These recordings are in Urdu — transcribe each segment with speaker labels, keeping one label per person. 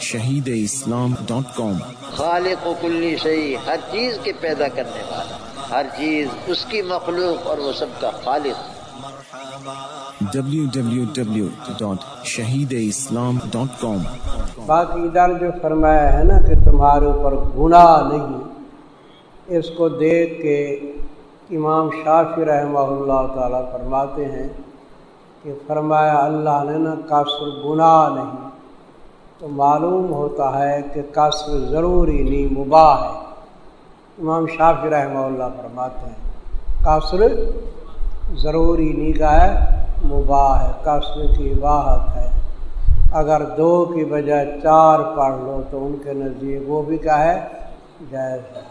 Speaker 1: شہید اسلام ڈاٹ کام
Speaker 2: خالق و کلی شہی ہر چیز کے پیدا کرنے والا ہر چیز اس کی مخلوق اور وہ سب کا خالق۔
Speaker 1: www.shahideislam.com
Speaker 3: باقی ادھر جو فرمایا ہے نا کہ تمہارے اوپر گناہ نہیں اس کو دیکھ کے امام شافی رحمہ اللہ تعالیٰ فرماتے ہیں کہ فرمایا اللہ نے نا قصر گناہ نہیں۔ تو معلوم ہوتا ہے کہ قصر ضروری نہیں، مباح ہے۔ امام شافی رحمہ اللہ فرماتے ہیں، قصر ضروری نہیں کا ہے، مباح ہے، قصر کی عباہت ہے۔ اگر دو کی بجائے چار پڑھ لو تو ان کے نزدیک وہ بھی کیا ہے، جائز ہے۔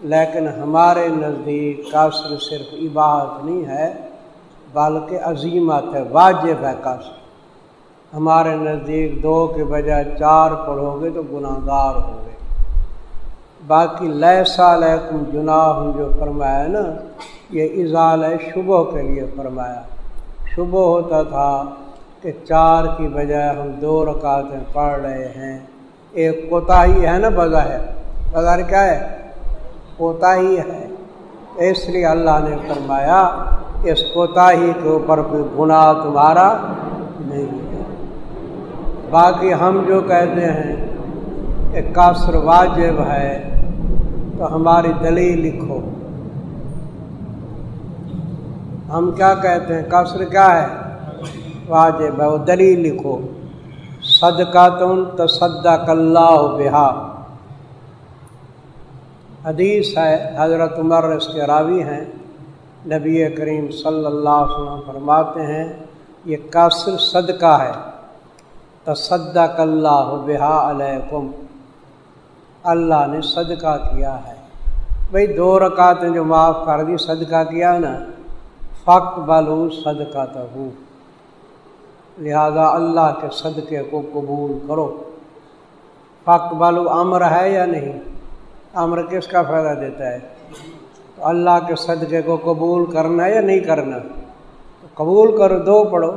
Speaker 3: لیکن ہمارے نزدیک قصر صرف عبادت نہیں ہے، بلکہ عظیمت ہے، واجب ہے قصر۔ ہمارے نزدیک دو کے بجائے چار پڑھو گے تو گناہ گار ہو گے۔ باقی لیسا لیکم جناح جو فرمایا نا، یہ اضال ہے شبہ کے لیے فرمایا۔ شبہ ہوتا تھا کہ چار کی بجائے ہم دو رکعتیں پڑھ رہے ہیں۔ ایک کوتاہی ہے نا بظاہر۔ بظاہر کیا ہے؟ کوتا ہی ہے۔ اس لیے اللہ نے فرمایا، اس کوتا ہی کے اوپر کوئی گناہ تمہارا باقی ہم جو کہتے ہیں کہ قصر واجب ہے، تو ہماری دلیل لکھو۔ ہم کیا کہتے ہیں؟ قصر کیا ہے؟ واجب ہے، وہ دلیل لکھو۔ صدقہ تم تصدق اللہ بہا۔ حدیث ہے، حضرت عمر اس کے راوی ہیں۔ نبی کریم صلی اللہ علیہ وسلم فرماتے ہیں، یہ قصر صدقہ ہے۔ تصدق اللہ بہا علیکم۔ اللہ نے صدقہ کیا ہے۔ بھئی دو رکعتیں جو معاف کر دی، صدقہ کیا نا؟ فق بلو صدقہ تو لہذا اللہ کے صدقے کو قبول کرو۔ فق بلو امر ہے یا نہیں؟ امر کس کا فائدہ دیتا ہے؟ تو اللہ کے صدقے کو قبول کرنا یا نہیں کرنا؟ تو قبول کرو دو پڑھو۔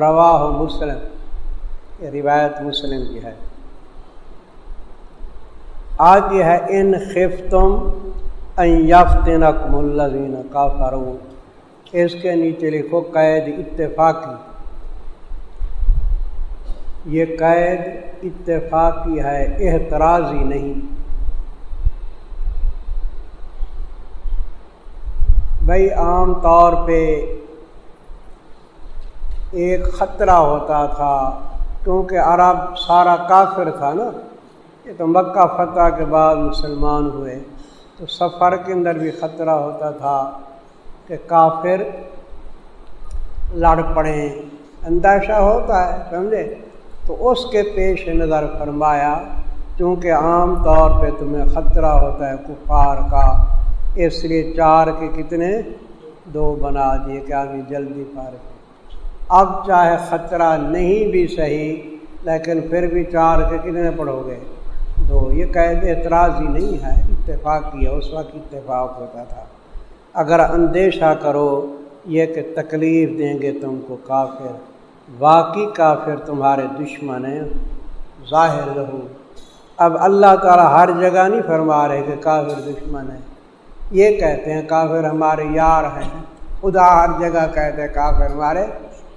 Speaker 3: روا ہو مسلم۔ یہ روایت مسلم کی ہے۔ آج یہ ہے، ان خف تم یافتین الزین کافرون۔ اس کے نیچے لکھو قید اتفاقی۔ یہ قید اتفاقی ہے احتراضی نہیں۔ بھائی عام طور پہ ایک خطرہ ہوتا تھا۔ کیونکہ عرب سارا کافر تھا نا، یہ تو مکہ فتح کے بعد مسلمان ہوئے۔ تو سفر کے اندر بھی خطرہ ہوتا تھا کہ کافر لڑ پڑیں اندیشہ ہوتا ہے، سمجھے؟ تو اس کے پیش نظر فرمایا، چونکہ عام طور پہ تمہیں خطرہ ہوتا ہے کفار کا، اس لیے چار کے کتنے؟ دو بنا دیے کہ آگے جلدی پار۔ اب چاہے خطرہ نہیں بھی صحیح، لیکن پھر بھی چار کے کتنے پڑھو گے؟ دو۔ یہ قید اعتراض ہی نہیں ہے، اتفاق کیا، اس وقت اتفاق ہوتا تھا۔ اگر اندیشہ کرو یہ کہ تکلیف دیں گے تم کو کافر، واقعی کافر تمہارے دشمن ہیں۔ ظاہر رہو۔ اب اللہ تعالیٰ ہر جگہ نہیں فرما رہے کہ کافر دشمن ہے یہ کہتے ہیں کافر ہمارے یار ہیں۔ خدا ہر جگہ کہتے ہیں کافر ہمارے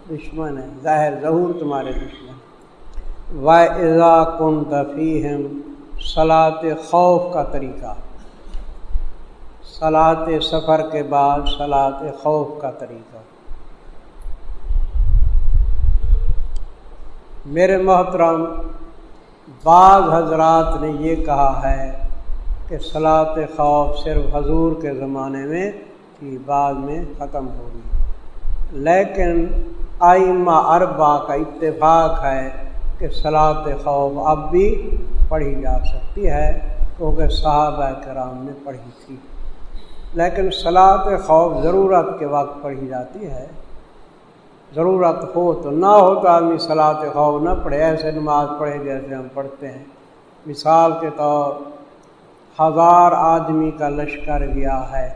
Speaker 3: دشمن ہیں ظاہر ظہور تمہارے دشمن و ازا کن تفیم سلاط خوف کا طریقہ۔ سلاط سفر کے بعد سلاط خوف کا طریقہ۔ میرے محترم، بعض حضرات نے یہ کہا ہے کہ صلاط خوف صرف حضور کے زمانے میں تھی، بعد میں ختم ہو گئی۔ لیکن آئمہ اربا کا اتفاق ہے کہ صلاط خوف اب بھی پڑھی جا سکتی ہے، کیونکہ صحابہ کرام نے پڑھی تھی۔ لیکن صلاط خوف ضرورت کے وقت پڑھی جاتی ہے۔ ضرورت ہو تو نہ ہو تو آدمی صلاط خوف نہ پڑھے، ایسے نماز پڑھے جیسے ہم پڑھتے ہیں۔ مثال کے طور، ہزار آدمی کا لشکر گیا ہے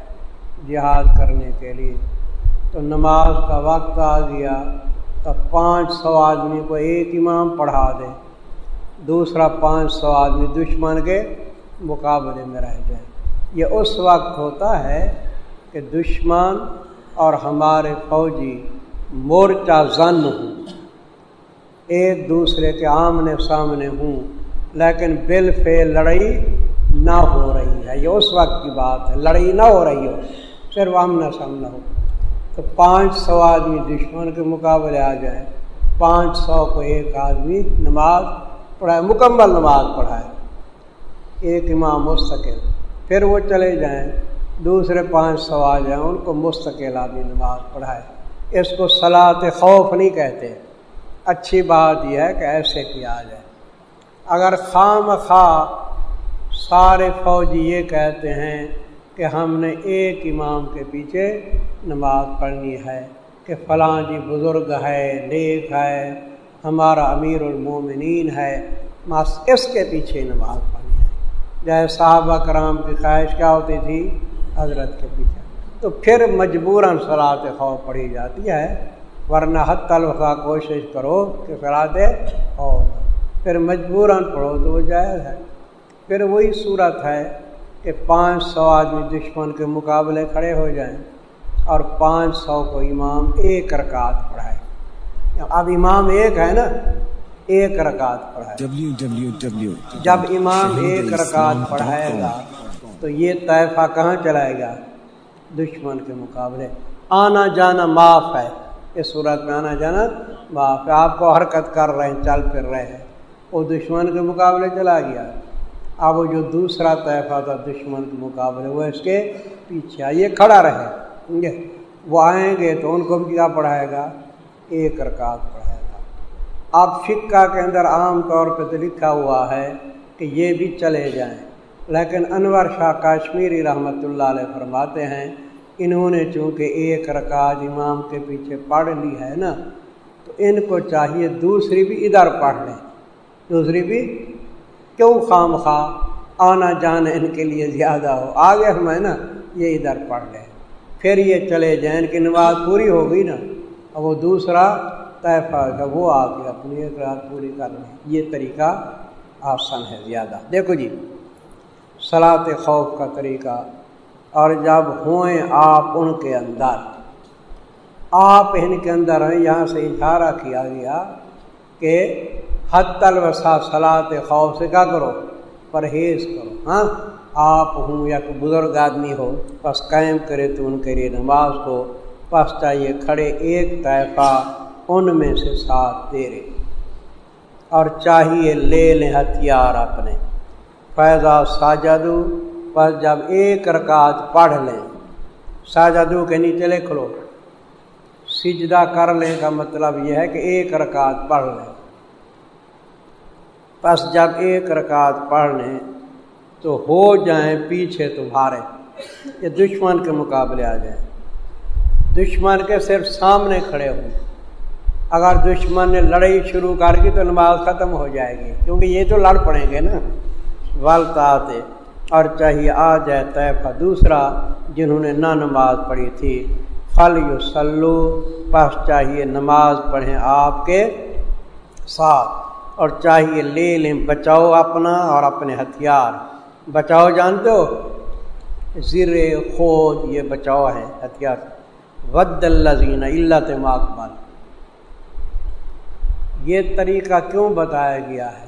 Speaker 3: جہاد کرنے کے لیے۔ تو نماز کا وقت آ گیا تو پانچ سو آدمی کو ایک امام پڑھا دے۔ دوسرا پانچ سو آدمی دشمن کے مقابلے میں رہ جائیں۔ یہ اس وقت ہوتا ہے کہ دشمن اور ہمارے فوجی مورچہ زن ہوں۔ ایک دوسرے کے آمنے سامنے ہوں، لیکن بل فے لڑائی نہ ہو رہی ہے۔ یہ اس وقت کی بات ہے، لڑائی نہ ہو رہی ہو، صرف آمنا سامنا ہو۔ تو پانچ سو آدمی دشمن کے مقابلے آ جائے۔ پانچ سو کو ایک آدمی نماز پڑھائے، مکمل نماز پڑھائے۔ ایک امام مستقل، پھر وہ چلے جائیں۔ دوسرے پانچ سو آ جائیں، ان کو مستقل آدمی نماز پڑھائے۔ اس کو صلاح خوف نہیں کہتے۔ اچھی بات یہ ہے کہ ایسے کیا جائے۔ اگر خام خواہ سارے فوجی یہ کہتے ہیں کہ ہم نے ایک امام کے پیچھے نماز پڑھنی ہے، کہ فلاں جی بزرگ ہے، نیک ہے، ہمارا امیر المومنین ہے ماس اس کے پیچھے نماز پڑھنی ہے۔ جیسے صحابہ کرام کی خواہش کیا ہوتی تھی؟ حضرت کے پیچھے۔ تو پھر مجبوراً صلاح خوف پڑھی جاتی ہے، ورنہ حت طلفہ کوشش کرو کہ فراط اور پھر مجبوراً پڑھو تو وہ جائز ہے۔ پھر وہی صورت ہے کہ پانچ سو آدمی دشمن کے مقابلے کھڑے ہو جائیں اور پانچ سو کو امام ایک رکعت پڑھائے۔ اب امام ایک ہے نا ایک رکعت پڑھائے۔ جب امام ایک رکعت پڑھائے گا تو یہ طائفہ کہاں چلائے گا؟ دشمن کے مقابلے۔ آنا جانا معاف ہے۔ اس صورت میں آنا جانا معاف ہے۔ آپ کو حرکت کر رہے ہیں چل پھر رہے ہیں۔ وہ دشمن کے مقابلے چلا گیا۔ اب وہ جو دوسرا طیفہ تھا دشمن کے مقابلے، وہ اس کے پیچھے یہ کھڑا رہے۔ وہ آئیں گے تو ان کو بھی کیا پڑھائے گا؟ ایک رکعت پڑھائے گا۔ اب فکا کے اندر عام طور پہ تو لکھا ہوا ہے کہ یہ بھی چلے جائیں۔ لیکن انور شاہ کاشمیری رحمۃ اللہ علیہ فرماتے ہیں، انہوں نے چونکہ ایک رکعت امام کے پیچھے پڑھ لی ہے نا، تو ان کو چاہیے دوسری بھی ادھر پڑھ لیں۔ دوسری بھی کیوں خام خواہ؟ آنا جانا ان کے لیے زیادہ ہو۔ آگے ہم ہے نا یہ ادھر پڑھ لیں۔ پھر یہ چلے جائیں۔ ان کی نماز پوری ہو گئی نا۔ اور وہ دوسرا طیفہ کا وہ آ کے اپنی رات پوری کر لیں۔ یہ طریقہ آسان ہے زیادہ۔ دیکھو جی صلاح خوف کا طریقہ۔ اور جب ہوئیں آپ ان کے اندر، آپ ان کے اندر ہیں۔ یہاں سے اشارہ کیا گیا کہ حد تلوسا صلاح خوف سے کیا کرو؟ پرہیز کرو ہاں؟ آپ ہوں یا کوئی بزرگ آدمی ہو، بس قائم کرے تو ان کے لیے نماز کو پس چاہیے کھڑے ایک طائفہ ان میں سے ساتھ دے رہے۔ اور چاہیے لے لیں ہتھیار اپنے۔ فیضا ساجدو، بس جب ایک رکعت پڑھ لیں۔ ساجدو کے نیچے لکھ لو۔ سجدہ کر لیں کا مطلب یہ ہے کہ ایک رکعت پڑھ لیں۔ بس جب ایک رکعت پڑھ لیں تو ہو جائیں پیچھے تمہارے، یہ دشمن کے مقابلے آ جائیں۔ دشمن کے صرف سامنے کھڑے ہوں۔ اگر دشمن نے لڑائی شروع کر کی تو نماز ختم ہو جائے گی، کیونکہ یہ تو لڑ پڑیں گے نا والتا اور چاہیے آ جائے طیفہ دوسرا جنہوں نے نہ نماز پڑھی تھی۔ پھل یو سلو پس چاہیے نماز پڑھیں آپ کے ساتھ۔ اور چاہیے لے لیں، بچاؤ اپنا اور اپنے ہتھیار۔ بچاؤ جانتے ہو؟ زر خود یہ بچاؤ ہے، ہتھیار۔ ود اللہ اللہ ماکبال یہ طریقہ کیوں بتایا گیا ہے؟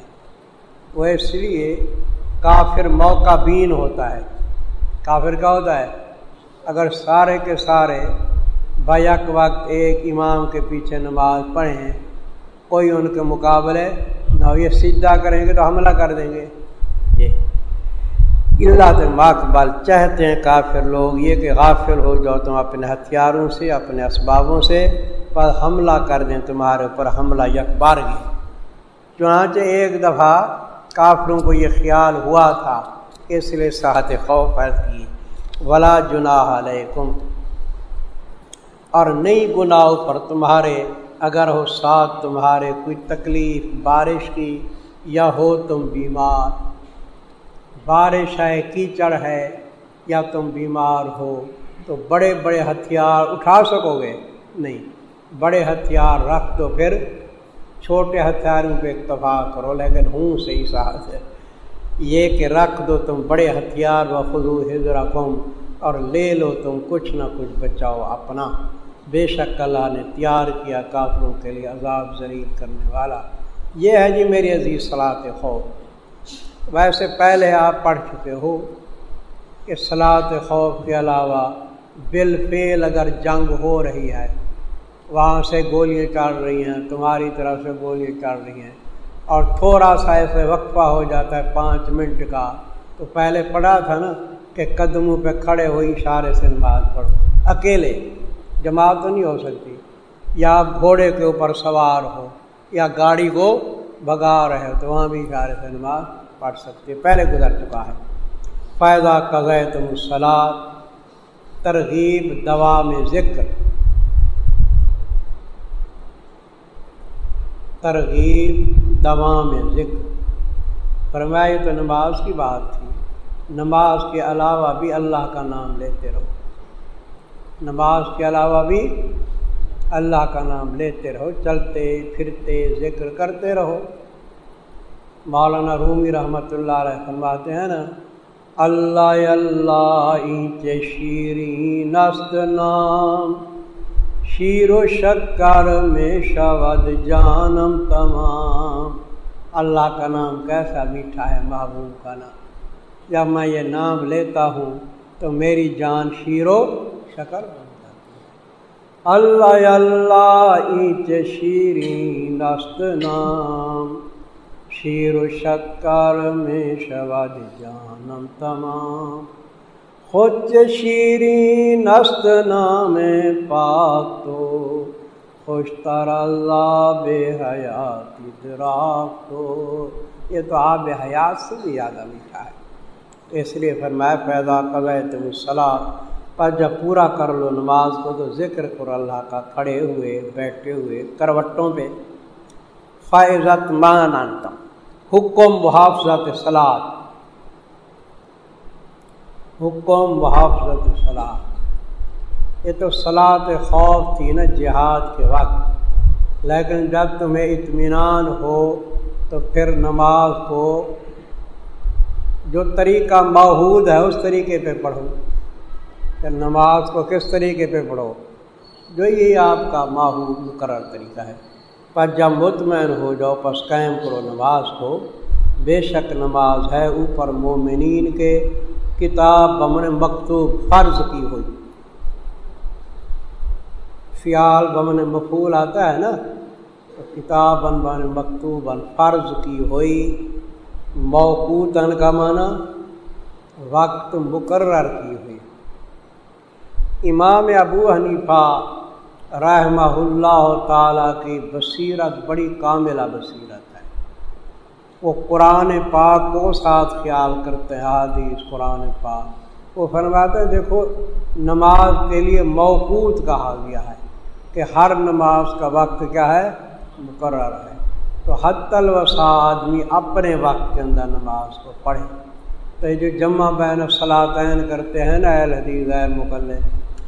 Speaker 3: وہ اس لیے کافر موقع بین ہوتا ہے۔ کافر کا ہوتا ہے؟ اگر سارے کے سارے بیک وقت ایک امام کے پیچھے نماز پڑھیں، کوئی ان کے مقابلے نہ یہ سجدہ کریں گے تو حملہ کر دیں گے۔ یہ اللہ ماقبال چاہتے ہیں کافر لوگ، یہ کہ غافل ہو جاؤ تم اپنے ہتھیاروں سے، اپنے اسبابوں سے، پر حملہ کر دیں تمہارے اوپر، حملہ یکبار گی چنانچہ ایک دفعہ کافروں کو یہ خیال ہوا تھا، اس لیے صحت خوف عرض کی۔ ولا جناح علیکم۔ اور نئی گناہوں پر تمہارے اگر ہو ساتھ تمہارے کوئی تکلیف، بارش کی، یا ہو تم بیمار۔ بارش ہے، کیچڑ ہے، یا تم بیمار ہو، تو بڑے بڑے ہتھیار اٹھا سکو گے۔ نہیں، بڑے ہتھیار رکھ دو پھر چھوٹے ہتھیاروں پہ اکتفا کرو، لیکن ہوں صحیح ساتھ ہے۔ یہ کہ رکھ دو تم بڑے ہتھیار و خدو حضر اور لے لو تم کچھ نہ کچھ، بچاؤ اپنا۔ بے شک اللہ نے تیار کیا کافروں کے لیے عذاب ذریع کرنے والا۔ یہ ہے جی میری عزیز صلاح خوف۔ ویسے پہلے آپ پڑھ چکے ہو کہ صلاح خوف کے علاوہ بال فیل اگر جنگ ہو رہی ہے، وہاں سے گولیاں چڑھ رہی ہیں، تمہاری طرف سے گولیاں چڑھ رہی ہیں اور تھوڑا سا ایسے وقفہ ہو جاتا ہے پانچ منٹ کا۔ تو پہلے پڑھا تھا نا کہ قدموں پہ کھڑے ہوئی اشارے سے نماز پڑھو۔ اکیلے جماعت تو نہیں ہو سکتی۔ یا آپ گھوڑے کے اوپر سوار ہو، یا گاڑی کو بگا رہے ہو، تو وہاں بھی اشارے سے نماز پڑھ سکتے پہلے گزر چکا ہے۔ فائدہ قضے تم سلاد ترغیب، دوا میں ذکر۔ ترغیب، دوا میں ذکر۔ فرمائی تو نماز کی بات تھی۔ نماز کے علاوہ بھی اللہ کا نام لیتے رہو۔ نماز کے علاوہ بھی اللہ کا نام لیتے رہو، چلتے، پھرتے، ذکر کرتے رہو۔ مولانا رومی رحمۃ اللہ علیہ فرماتے ہیں نا، اللہ اللہ شیریں نست نام۔ شیر و شکر میں شود جانم تمام۔ اللہ کا نام کیسا میٹھا ہے، محبوب کا نام۔ جب میں یہ نام لیتا ہوں تو میری جان شیر و شکر بن جاتی ہے۔ اللہ اللہ اینچ شیریں نست نام، شیر و شکر میں شود جانم تمام۔ خود شیریں نست نام پاک تو خوش تر اللہ بے حیات دراک تو۔ یہ تو آپ حیات سے بھی زیادہ میٹھا ہے۔ اس لیے پھر میں پیدا کر تم صلاح پر جب پورا کر لو نماز کو تو ذکر کرو اللہ کا کھڑے ہوئے، بیٹھے ہوئے، کروٹوں پہ فائزت مان حکم محافظت سلاد حکم محافظت سلاد یہ تو سلاد خوف تھی نا جہاد کے وقت۔ لیکن جب تمہیں اطمینان ہو تو پھر نماز کو جو طریقہ ماحود ہے اس طریقے پہ پڑھو۔ کہ نماز کو کس طریقے پہ پڑھو، جو یہ آپ کا ماحول مقرر طریقہ ہے۔ پر جب مطمئن ہو جاؤ، پس قائم کرو نماز کو۔ بے شک نماز ہے اوپر مومنین کے کتاب بمن مکتوب فرض کی ہوئی۔ فیال بمن مفول آتا ہے نا، کتاب بن بن مکتوب فرض کی ہوئی۔ موقوتاً کا معنی، وقت مقرر کی ہوئی۔ امام ابو حنیفہ رحمہ اللہ تعالیٰ کی بصیرت بڑی کاملہ بصیرت ہے۔ وہ قرآن پاک کو ساتھ خیال کرتے ہیں، حدیث قرآن پاک۔ وہ فرماتے ہیں، دیکھو، نماز کے لیے موقوت کہا گیا ہے کہ ہر نماز کا وقت کیا ہے؟ مقرر ہے۔ تو حت الوسا آدمی اپنے وقت کے اندر نماز کو پڑھے۔ تو یہ جو جمع بین صلاطین کرتے ہیں نا، اہل حدیث، اہل مغل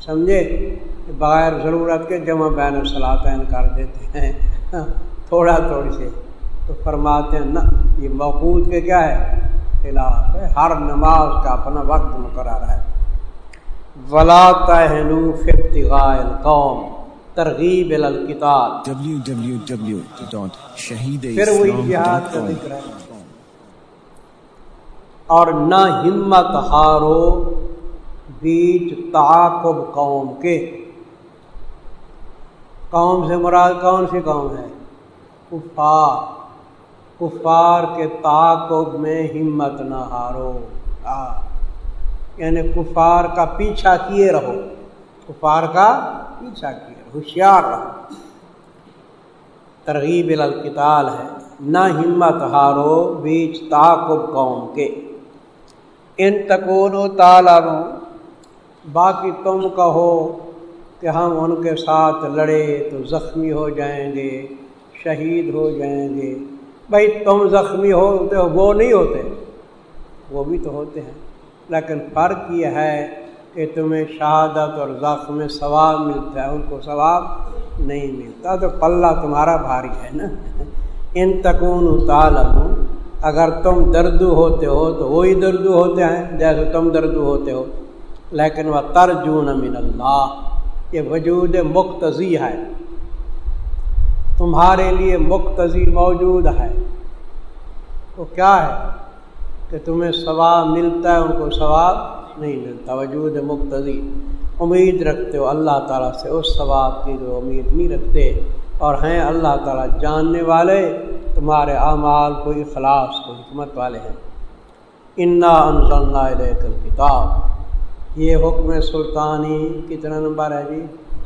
Speaker 3: سمجھے بغیر ضرورت کے جمع بین صلاطین کر دیتے ہیں۔ تھوڑا تھوڑی سے تو فرماتے ہیں نا یہ موقوط کے کیا ہے؟ خلاف ہے۔ ہر نماز کا اپنا وقت مقرر ہے۔ ولا تہنو فتغاء القوم ترغیب الکتاب پھر وہی جہاد کا ذکر ہے۔ اور نہ ہمت ہارو بیچ تعاقب قوم کے۔ قوم سے مراد کون سی قوم ہے؟ کفار۔ کفار کے تعاقب میں ہمت نہ ہارو۔ یعنی کفار کا پیچھا کیے رہو۔ کفار کا پیچھا کیے رہو، ہوشیار رہو۔ ترغیب القتال ہے۔ نہ ہمت ہارو بیچ تعقب قوم کے۔ ان تکون و تالاروں باقی تم کہو کہ ہم ان کے ساتھ لڑے تو زخمی ہو جائیں گے، شہید ہو جائیں گے۔ بھائی تم زخمی ہوتے ہو، وہ نہیں ہوتے۔ وہ بھی تو ہوتے ہیں۔ لیکن فرق یہ ہے کہ تمہیں شہادت اور زخم ثواب ملتا ہے، ان کو ثواب نہیں ملتا۔ تو پلہ تمہارا بھاری ہے نا۔ ان تکون تالم اگر تم دردو ہوتے ہو تو وہی دردو ہوتے ہیں، جیسے تم دردو ہوتے ہو۔ لیکن وہ ترجون من اللہ، یہ وجود مقتضی ہے۔ تمہارے لیے مقتضی موجود ہے۔ وہ کیا ہے؟ کہ تمہیں ثواب ملتا ہے، ان کو ثواب نہیں ملتا۔ وجود مقتضی۔ امید رکھتے ہو، اللہ تعالیٰ سے اس ثواب کی جو امید نہیں رکھتے۔ اور ہیں اللہ تعالیٰ جاننے والے، تمہارے اعمال کوئی خلاص کو، حکمت والے ہیں۔ انا انزلنا کل کتاب یہ حکم سلطانی کتنا نمبر ہے جی؟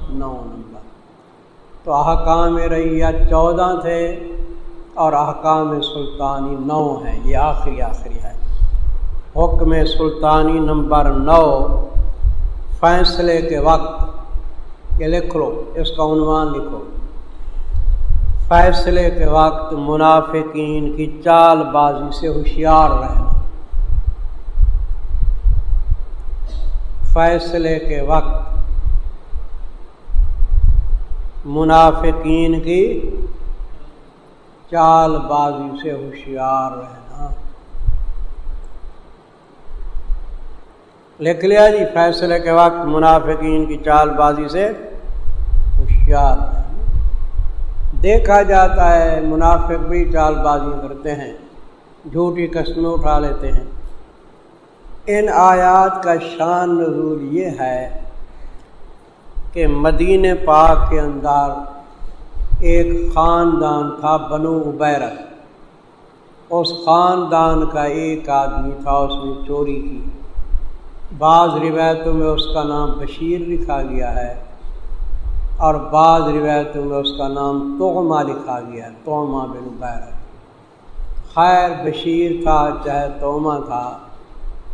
Speaker 3: نو نمبر۔ تو احکام ریہ چودہ تھے اور احکام سلطانی نو ہیں، یہ آخری آخری ہے۔ حکم سلطانی نمبر نو، فیصلے کے وقت، یہ لکھ لو، اس کا عنوان لکھو۔ فیصلے کے وقت منافقین کی چال بازی سے ہوشیار رہنا۔ فیصلے کے وقت منافقین کی چال بازی سے ہوشیار رہنا۔ لکھ لیا جی فیصلے کے وقت منافقین کی چال بازی سے ہوشیار رہنا۔ دیکھا جاتا ہے، منافق بھی چال بازی کرتے ہیں، جھوٹی قسمیں اٹھا لیتے ہیں۔ ان آیات کا شان نظور یہ ہے کہ مدین پاک کے اندر ایک خاندان تھا بنو عبیرت اس خاندان کا ایک آدمی تھا، اس نے چوری کی۔ بعض روایتوں میں اس کا نام بشیر لکھا گیا ہے اور بعض روایتوں میں اس کا نام توما لکھا گیا ہے توما بن عبیرت خیر، بشیر تھا چاہے توما تھا۔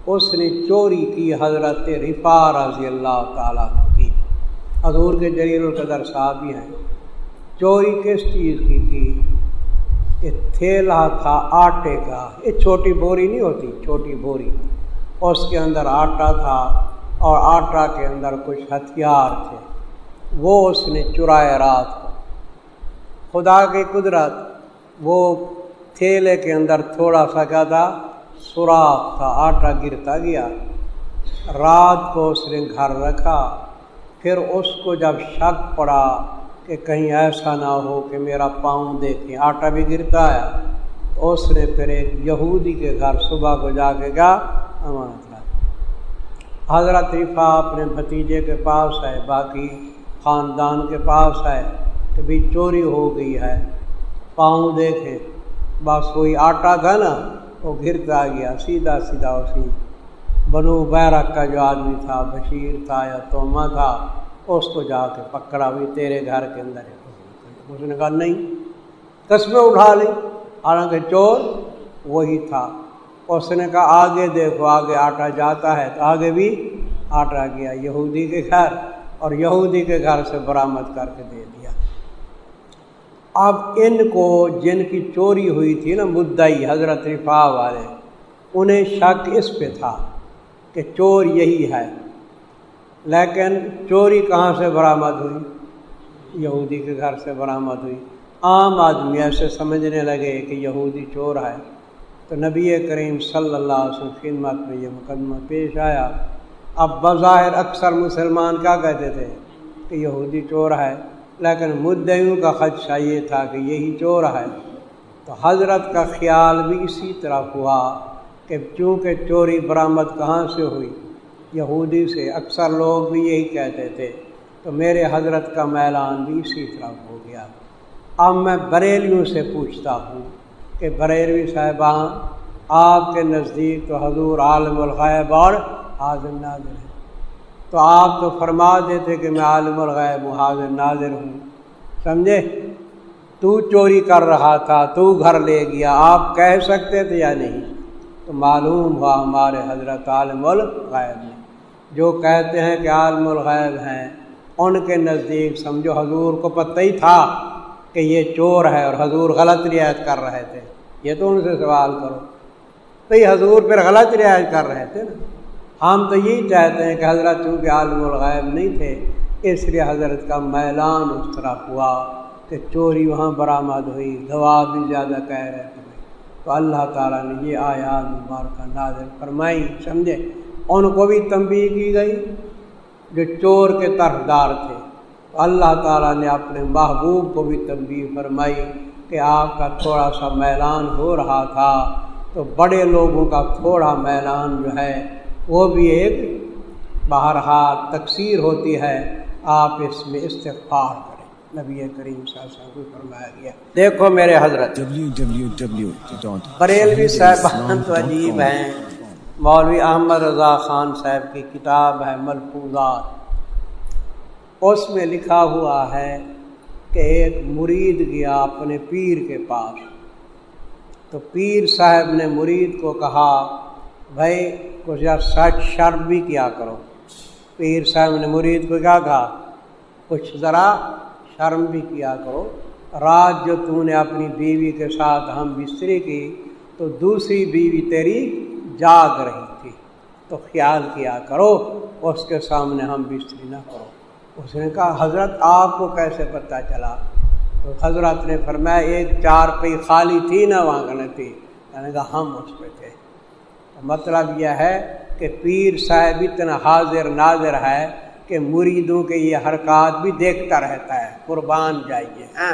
Speaker 3: اس نے چوری کی حضرت رفا رضی اللہ تعالیٰ کی۔ حضور کے جلیل القدر صاحب بھی ہیں۔ چوری کس چیز کی تھی؟ یہ تھیلا تھا آٹے کا۔ یہ چھوٹی بوری نہیں ہوتی، چھوٹی بوری۔ اس کے اندر آٹا تھا اور آٹا کے اندر کچھ ہتھیار تھے۔ وہ اس نے چرایا رات کو۔ خدا کی قدرت، وہ تھیلے کے اندر تھوڑا سا کیا تھا سوراخ تھا، آٹا گرتا گیا۔ رات کو اس نے گھر رکھا۔ پھر اس کو جب شک پڑا کہ کہیں ایسا نہ ہو کہ میرا پاؤں دیکھیں، آٹا بھی گرتا ہے اس نے پھر ایک یہودی کے گھر صبح کو جا کے گیا امانت حضرت رفا اپنے بھتیجے کے پاس ہے باقی خاندان کے پاس ہے کہ بھی چوری ہو گئی ہے، پاؤں دیکھیں۔ بس وہی آٹا تھا نا۔ وہ گرتا گیا، سیدھا سیدھا اسی بنو بیرک کا جو آدمی تھا، بشیر تھا یا توما تھا، اس کو جا کے پکڑا، بھی تیرے گھر کے اندر اس نے کہا، نہیں، قسمیں اٹھا لی۔ حالانکہ چور وہی تھا۔ اس نے کہا، آگے دیکھو، آگے آٹا جاتا ہے تو آگے بھی آٹا گیا۔ یہودی کے گھر اور یہودی کے گھر سے برآمد کر کے دے دیا۔ اب ان کو جن کی چوری ہوئی تھی نا مدعی حضرت رفا والے، انہیں شک اس پہ تھا کہ چور یہی ہے۔ لیکن چوری کہاں سے برآمد ہوئی؟ یہودی کے گھر سے برآمد ہوئی۔ عام آدمی ایسے سمجھنے لگے کہ یہودی چور ہے۔ تو نبی کریم صلی اللہ علیہ وسلم خدمت میں یہ مقدمہ پیش آیا۔ اب بظاہر اکثر مسلمان کیا کہتے تھے؟ کہ یہودی چور ہے۔ لیکن مدعیوں کا خدشہ یہ تھا کہ یہی چور ہے۔ تو حضرت کا خیال بھی اسی طرح ہوا کہ چونکہ چوری برآمد کہاں سے ہوئی؟ یہودی سے اکثر لوگ بھی یہی کہتے تھے۔ تو میرے حضرت کا میلان بھی اسی طرح ہو گیا۔ اب میں بریلیوں سے پوچھتا ہوں کہ بریلوی صاحبان، آپ کے نزدیک تو حضور عالم الغیب اور حاضر ناظر تو آپ تو فرما دیتے کہ میں عالم الغیب حاضر ناظر ہوں۔ سمجھے؟ تو چوری کر رہا تھا، تو گھر لے گیا۔ آپ کہہ سکتے تھے یا نہیں؟ تو معلوم ہوا ہمارے حضرت عالم الغیب میں جو کہتے ہیں کہ عالم الغیب ہیں، ان کے نزدیک سمجھو حضور کو پتہ ہی تھا کہ یہ چور ہے اور حضور غلط رعایت کر رہے تھے۔ یہ تو ان سے سوال کرو۔ تو یہ حضور پھر غلط رعایت کر رہے تھے نا۔ ہم تو یہی چاہتے ہیں کہ حضرت چونکہ عالم الغیب نہیں تھے، اس لیے حضرت کا میلان اس طرح ہوا کہ چوری وہاں برآمد ہوئی گواہ بھی زیادہ کہہ رہے تھے۔ تو اللہ تعالیٰ نے یہ آیات مبارکہ نازل فرمائی، سمجھے؟ ان کو بھی تنبیہ کی گئی جو چور کے طرفدار تھے۔ تو اللہ تعالیٰ نے اپنے محبوب کو بھی تنبیہ فرمائی کہ آپ کا تھوڑا سا میلان ہو رہا تھا۔ تو بڑے لوگوں کا تھوڑا میلان جو ہے وہ بھی ایک بہرحال تقسیر ہوتی ہے۔ آپ اس میں استغفار کریں۔ نبی کریم صاحب کو فرمایا گیا۔ دیکھو میرے حضرت، بریلوی صاحب تو عجیب ہیں۔ مولوی احمد رضا خان صاحب کی کتاب ہے ملفوظات۔ اس میں لکھا ہوا ہے کہ ایک مرید گیا اپنے پیر کے پاس۔ تو پیر صاحب نے مرید کو کہا، بھائی کچھ یار سچ شرم بھی کیا کرو۔ پیر صاحب نے مرید کو کیا کہا کچھ ذرا شرم بھی کیا کرو۔ رات جو تو نے اپنی بیوی کے ساتھ ہم بستری کی، تو دوسری بیوی تیری جاگ رہی تھی۔ تو خیال کیا کرو، اس کے سامنے ہم بستری نہ کرو۔ اس نے کہا، حضرت، آپ کو کیسے پتہ چلا؟ تو حضرت نے فرمایا، ایک چار پہ خالی تھی نہ وہاں تھی یعنی کہا، ہم اس پہ تھے۔ مطلب یہ ہے کہ پیر صاحب اتنا حاضر ناظر ہے کہ مریدوں کے یہ حرکات بھی دیکھتا رہتا ہے۔ قربان جائیے ہاں؟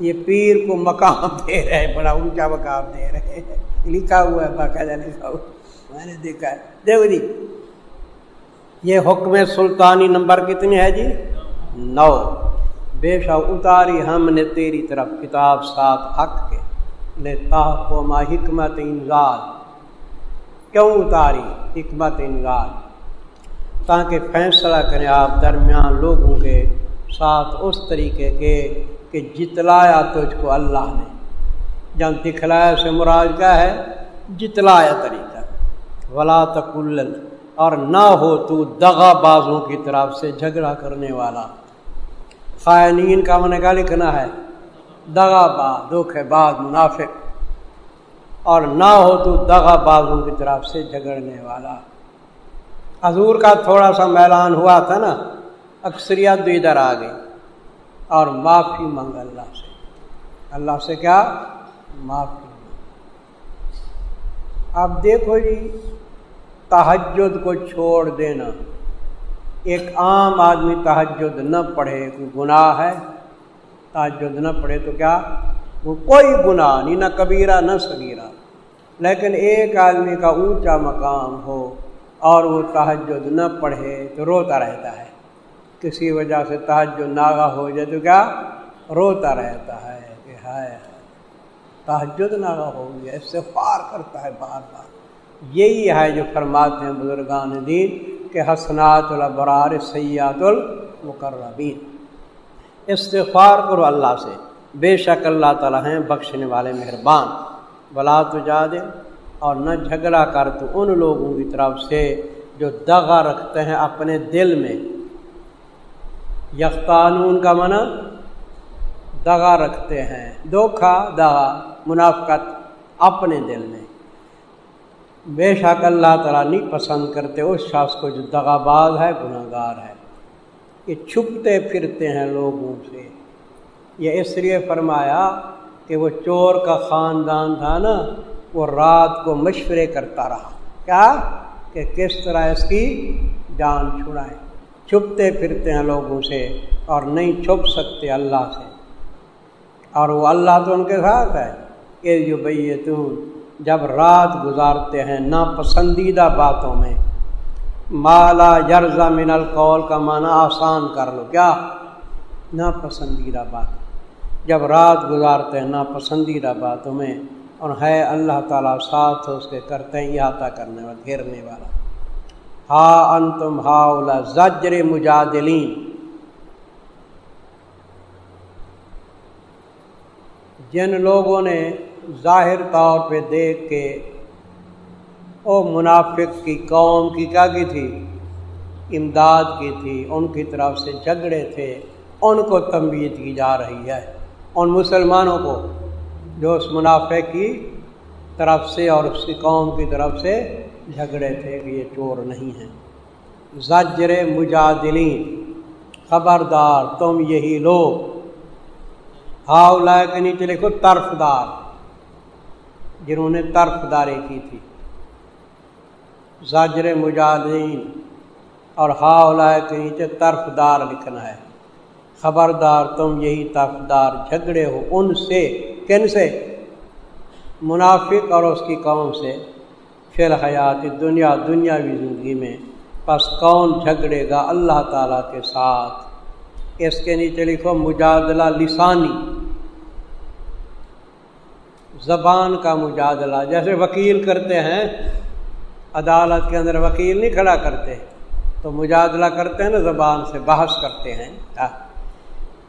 Speaker 3: یہ پیر کو مقام دے رہے بڑا اونچا مقام دے رہے لکھا ہوا ہے، باقاعدہ لکھا ہوا میں نے دیکھا ہے۔ دیکھو جی یہ حکم سلطانی نمبر کتنی ہے جی؟ نو۔ بے شک اتاری ہم نے تیری طرف کتاب ساتھ حق کے۔ لے ما حکمت انزال۔ کیوں اتاری؟ حکمت انزال تاکہ فیصلہ کریں آپ درمیان لوگوں کے ساتھ اس طریقے کے کہ جتلایا تجھ کو اللہ نے۔ جب دکھلایا سے مراد کیا ہے؟ جتلایا طریقہ۔ ولا تکل اور نہ ہو تو دغا بازوں کی طرف سے جھگڑا کرنے والا۔ خائنین کا من کا لکھنا ہے؟ دغا باز دکھ بعض منافق۔ اور نہ ہو تو دغا بازوں کی طرف سے جھگڑنے والا۔ حضور کا تھوڑا سا میلان ہوا تھا نا، اکثریت بھی ادھر آ گئی۔ اور معافی منگ اللہ سے۔ اللہ سے کیا؟ معافی اب دیکھو جی تحجد کو چھوڑ دینا۔ ایک عام آدمی تحجد نہ پڑھے، کوئی گناہ ہے؟ تحجد نہ پڑھے تو کیا؟ وہ کوئی گناہ نہیں، نہ کبیرہ، نہ صغیرہ۔ لیکن ایک آدمی کا اونچا مقام ہو اور وہ تحجد نہ پڑھے تو روتا رہتا ہے۔ کسی وجہ سے تحجد ناغا ہو جائے تو کیا؟ روتا رہتا ہے کہ ہائے تحجد ناغا ہو گیا، اس سے پار کرتا ہے بار بار۔ یہی ہے جو فرماتے ہیں بزرگان دین کہ حسنات البرار سیات المقربین۔ استغفار کرو اللہ سے، بے شک اللہ تعالیٰ ہیں بخشنے والے مہربان۔ بلا تو جا دے اور نہ جھگڑا کر تو ان لوگوں کی طرف سے جو دغا رکھتے ہیں اپنے دل میں۔ یختانون کا منع دغا رکھتے ہیں دھوکھا دغا، منافقت اپنے دل میں۔ بے شک اللہ تعالیٰ نہیں پسند کرتے اس شخص کو جو دغا باز ہے گناہ گار ہے۔ یہ چھپتے پھرتے ہیں لوگوں سے۔ یہ اس لیے فرمایا کہ وہ چور کا خاندان تھا نا، وہ رات کو مشورے کرتا رہا۔ کیا؟ کہ کس طرح اس کی جان چھڑائیں چھپتے پھرتے ہیں لوگوں سے اور نہیں چھپ سکتے اللہ سے۔ اور وہ اللہ تو ان کے ساتھ ہے۔ کہ جو بھائی تم جب رات گزارتے ہیں ناپسندیدہ باتوں میں، مالا جرزا من القول کا معنی آسان کر لو۔ کیا؟ ناپسندیدہ بات۔ جب رات گزارتے ہیں ناپسندیدہ باتوں میں اور ہے اللہ تعالیٰ ساتھ اس کے کرتے ہیں، احاطہ کرنے والا، گھیرنے والا۔ ہا ان تم ہا زجر مجادلین۔ جن لوگوں نے ظاہر طور پہ دیکھ کے، او منافق کی قوم کی کیا کی تھی؟ امداد کی تھی، ان کی طرف سے جھگڑے تھے، ان کو تنبیت کی جا رہی ہے۔ ان مسلمانوں کو جو اس منافع کی طرف سے اور اس کی قوم کی طرف سے جھگڑے تھے کہ یہ چور نہیں ہیں۔ زجر مجادلین، خبردار، تم یہی لوگ۔ ہاؤ لائے کے نیچے لکھو طرف دار جنہوں نے طرف داری کی تھی۔ زاجر مجادین اور ہاؤ لائے کے نیچے طرف دار لکھنا ہے۔ خبردار تم یہی طرفدار جھگڑے ہو، ان سے، کن سے؟ منافق اور اس کی قوم سے۔ فی الحیات دنیا، دنیاوی زندگی میں بس کون جھگڑے گا اللہ تعالیٰ کے ساتھ؟ اس کے نیچے لکھو مجادلہ لسانی۔ زبان کا مجادلہ، جیسے وکیل کرتے ہیں، عدالت کے اندر وکیل نہیں کھڑا کرتے، تو مجادلہ کرتے ہیں نا زبان سے بحث کرتے ہیں۔ ہاں۔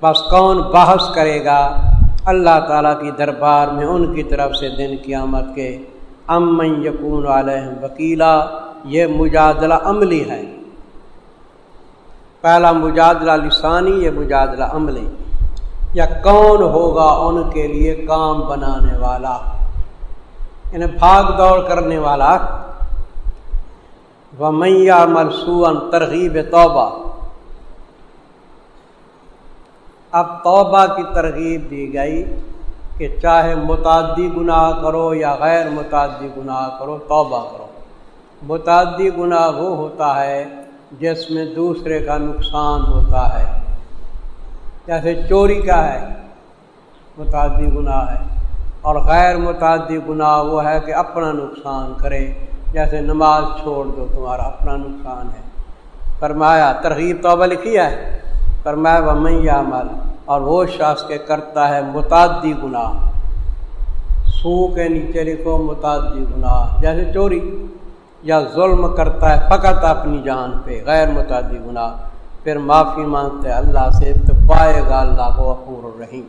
Speaker 3: بس کون بحث کرے گا اللہ تعالیٰ کی دربار میں ان کی طرف سے دن قیامت کے امن یقون علیہ وکیلا، یہ مجادلہ عملی ہے۔ پہلا مجادلہ لسانی، یہ مجادلہ عملی۔ یا کون ہوگا ان کے لیے کام بنانے والا؟ یعنی بھاگ دوڑ کرنے والا۔ وہ میاں مرسون ترغیب توبہ۔ اب توبہ کی ترغیب دی گئی کہ چاہے متعدی گناہ کرو یا غیر متعدی گناہ کرو، توبہ کرو۔ متعدی گناہ وہ ہوتا ہے جس میں دوسرے کا نقصان ہوتا ہے۔ جیسے چوری کا ہے، متعدی گناہ ہے۔ اور غیر متعدی گناہ وہ ہے کہ اپنا نقصان کرے۔ جیسے نماز چھوڑ دو، تمہارا اپنا نقصان ہے۔ فرمایا، ترغیب توبہ لکھی ہے؟ فرمایا وہ میں عمل اور وہ شخص کے کرتا ہے متعدی گناہ۔ سو کے نیچے لکھو متعدی گناہ، جیسے چوری، یا ظلم کرتا ہے فقط اپنی جان پہ، غیر متعدی گناہ۔ پھر معافی مانگتے اللہ سے، تو پائے گا اللہ کو غفور الرحیم۔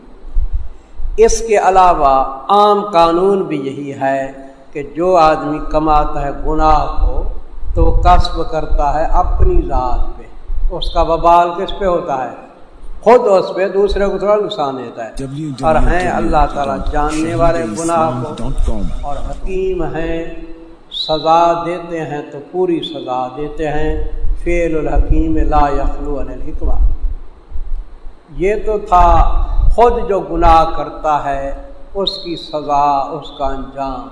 Speaker 3: اس کے علاوہ عام قانون بھی یہی ہے کہ جو آدمی کماتا ہے گناہ کو، تو وہ کرتا ہے اپنی ذات پہ۔ اس کا وبال کس پہ ہوتا ہے؟ خود اس پہ دوسرے کو تھوڑا نقصان دیتا ہے۔ اور ہیں اللہ تعالیٰ جاننے والے گناہ کو اور حکیم ہیں سزا دیتے ہیں تو پوری سزا دیتے ہیں۔ فعل الحکیم لا یخلو الحکمہ۔ یہ تو تھا خود جو گناہ کرتا ہے اس کی سزا اس کا انجام۔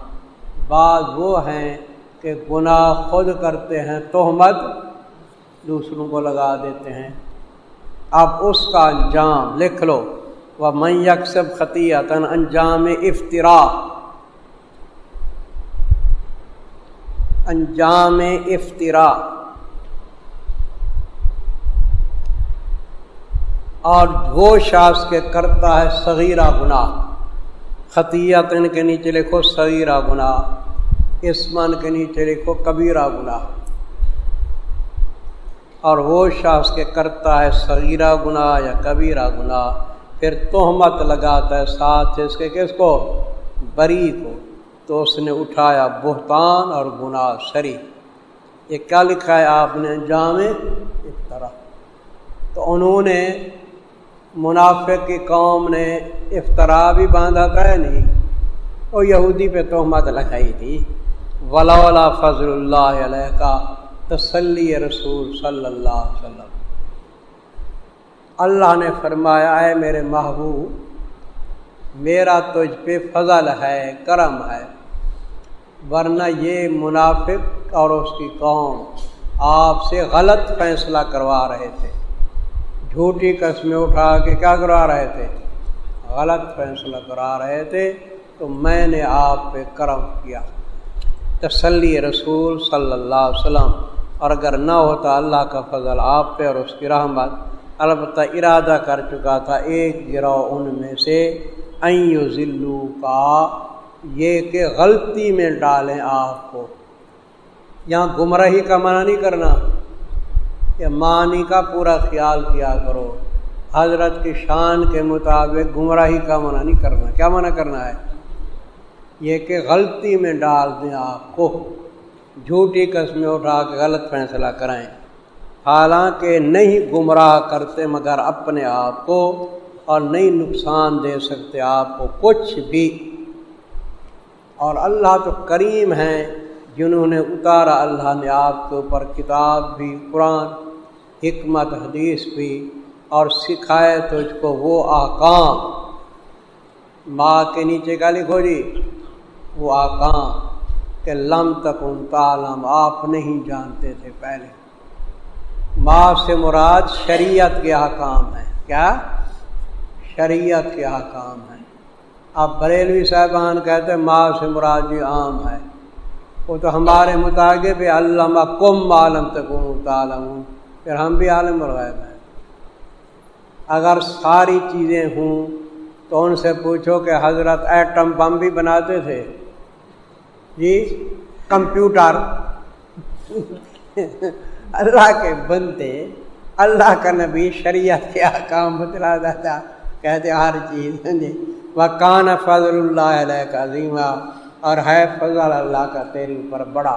Speaker 3: بعض وہ ہیں کہ گناہ خود کرتے ہیں تہمت دوسروں کو لگا دیتے ہیں۔ اب اس کا انجام لکھ لو۔ وہ میں یکسب خطیتاً انجام افطرا انجام افطرا اور وہ شاخ کے کرتا ہے صغیرہ گناہ۔ خطیت ان کے نیچے لکھو صغیرہ گناہ۔ اسمن کے نیچے لکھو کبیرہ گناہ۔ اور وہ شاخ کے کرتا ہے صغیرہ گناہ یا کبیرہ گناہ، پھر تہمت لگاتا ہے ساتھ اس کے کس کو بری کو۔ تو اس نے اٹھایا بہتان اور گناہ شری یہ کیا لکھا ہے؟ آپ نے جامع اس طرح تو انہوں نے منافق کی قوم نے افطرا بھی باندھا تھا نہیں؟ وہ یہودی پہ تہمت لگائی تھی۔ ولا فضل اللہ علیہ کا تسلی رسول صلی اللہ علیہ وسلم۔ اللہ نے فرمایا ہے میرے محبوب، میرا تجھ پہ فضل ہے، کرم ہے، ورنہ یہ منافق اور اس کی قوم آپ سے غلط فیصلہ کروا رہے تھے۔ جھوٹی قسمیں اٹھا کے کیا کرا رہے تھے؟ غلط فیصلہ کرا رہے تھے۔ تو میں نے آپ پہ کرم کیا۔ تسلی رسول صلی اللہ علیہ وسلم۔ اور اگر نہ ہوتا اللہ کا فضل آپ پہ اور اس کی رحمت البتہ ارادہ کر چکا تھا ایک گروہ ان میں سے، این ذلو کا یہ کہ غلطی میں ڈالیں آپ کو۔ یہاں گمراہی کا منع نہیں کرنا معنی کا پورا خیال کیا کرو۔ حضرت کی شان کے مطابق گمراہی کا منع نہیں کرنا۔ کیا منع کرنا ہے؟ یہ کہ غلطی میں ڈال دیں آپ کو۔ جھوٹی قسمیں اٹھا کے غلط فیصلہ کرائیں۔ حالانکہ نہیں گمراہ کرتے مگر اپنے آپ کو اور نہیں نقصان دے سکتے آپ کو کچھ بھی۔ اور اللہ تو کریم ہیں جنہوں نے اتارا اللہ نے آپ کے اوپر کتاب بھی، قرآن، حکمت، حدیث بھی اور سکھائے تجھ کو وہ آکام۔ ماں کے نیچے کا لکھو جی وہ آکام۔ کہ لم تک ان تعلم، آپ نہیں جانتے تھے پہلے۔ ماں سے مراد شریعت کے احکام ہے کیا؟ شریعت کے احکام ہے اب بریلوی صاحبان کہتے ہیں ماں سے مراد جی عام ہے۔ وہ تو ہمارے مطابق علامہ کم عالم تک تعلم پھر ہم بھی عالم الغیب ہیں۔ اگر ساری چیزیں ہوں تو ان سے پوچھو کہ حضرت ایٹم بم بھی بناتے تھے۔ جی کمپیوٹر۔ اللہ کے بنتے اللہ کا نبی شریعت کے کام بتلا دیتا، کہتے ہر چیز۔ جی کان فضل اللہ علیہ کا عظیمہ اور ہے فضل اللہ کا تیری اوپر بڑا۔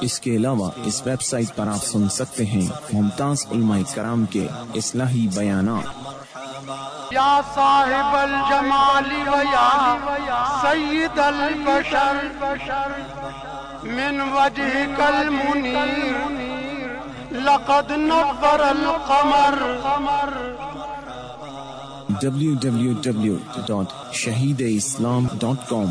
Speaker 1: اس کے علاوہ اس ویب سائٹ پر آپ سن سکتے ہیں ممتاز علماء کرام کے اصلاحی بیانات۔
Speaker 4: یا صاحب الجمال و یا سید البشر من وجهك المنیر لقد نور القمر۔
Speaker 1: www.shahideislam.com